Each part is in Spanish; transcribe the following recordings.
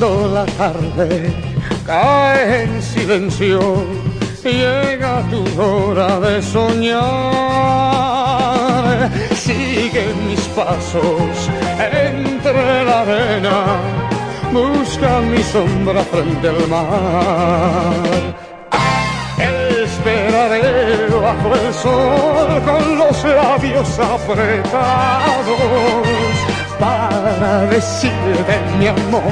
la tarde cae en silencio, llega tu hora de soñar. Sigue mis pasos entre la arena, busca mi sombra frente al mar esperaré bajo el sol con los labios apretados para decirte mi amor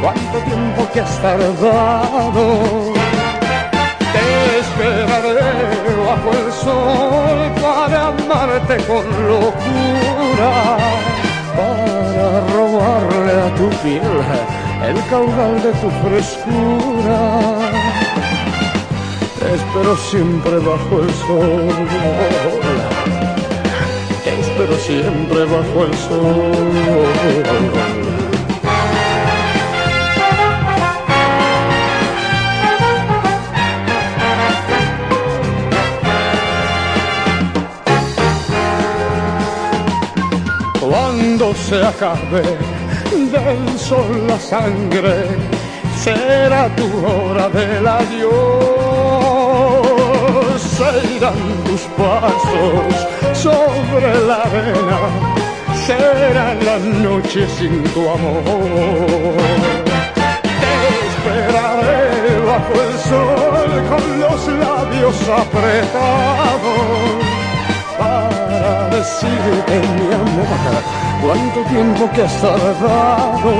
cuánto tiempo que has tardado. Te esperaré bajo el sol para amarte con locura, para robarle a tu piel el caudal de tu frescura espero siempre bajo el sol. Espero siempre bajo el sol. Cuando se acabe del sol la sangre, será tu hora del adiós serán tus pasos sobre la arena, será la noche sin tu amor. Te esperaré bajo el sol con los labios apretados para decirte mi amor cuánto tiempo que has tardado.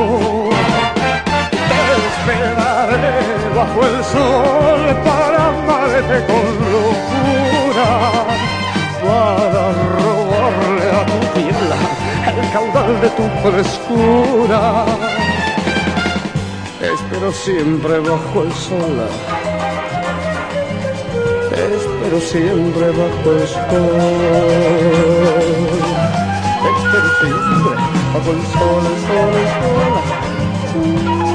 Te esperaré bajo el sol para el caudal de tu frescura. Espero siempre bajo el sol, espero siempre bajo el sol, espero siempre bajo el sol, el sol.